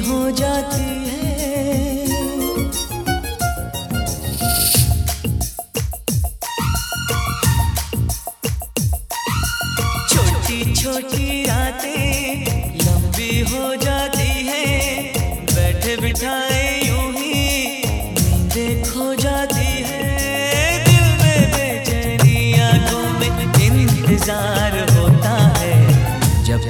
हो जाती है। छोटी छोटी रातें लंबी हो जाती है। बैठे बिठाए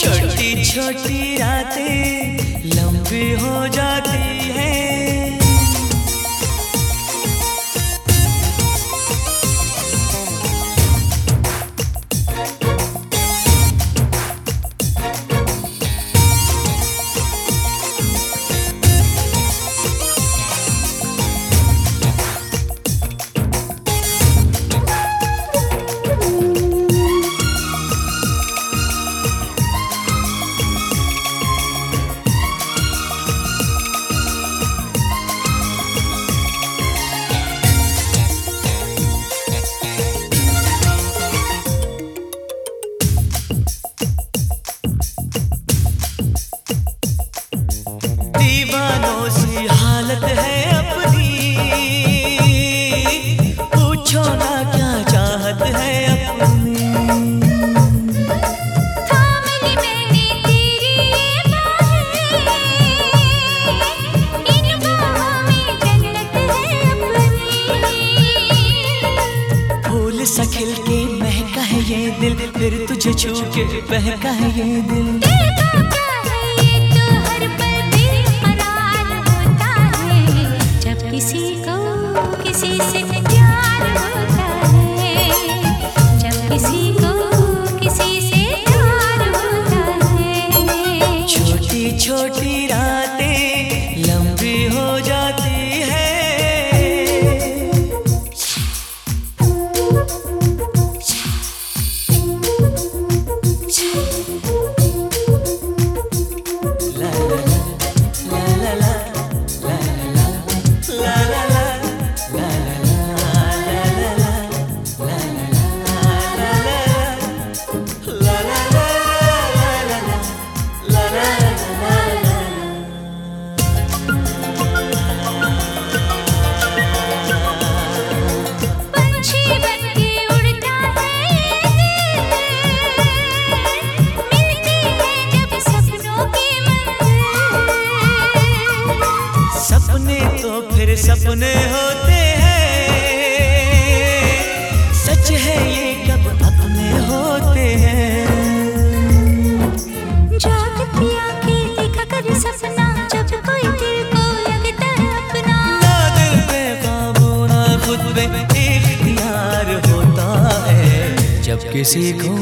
छोटी छोटी रातें लंबी हो जाती दीवानों सी हालत है अपनी। पूछो ना क्या चाहत है अपनी। थामली मैंने तेरी ये बाहें इन बाहों में जन्नत है अपनी। फूल सा खिल के महका है ये दिल फिर तुझे छू के बहका है ये दिल। किसी को किसी से प्यार है। तो फिर सपने होते हैं। सच है ये कब अपने होते हैं। जागती आँखें देखा कर सपना जब कोई दिल को लगता है अपना। ना दिल पे काबू ना खुद पे इख्तियार होता है। जब किसी को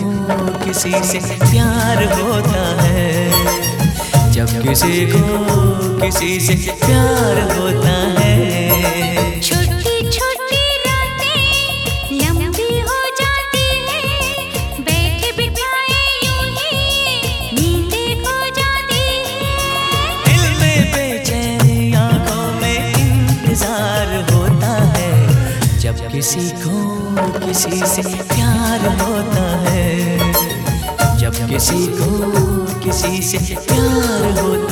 किसी से प्यार होता है। जब किसी को किसी से प्यार होता है। छोटी छोटी रातें लंबी हो जाती है। बैठे बिठाए यूँ ही नींदें खो जाती है। दिल में बेचैनी आँखों में इंतज़ार होता है। जब किसी को किसी से प्यार होता है। किसी को किसी से प्यार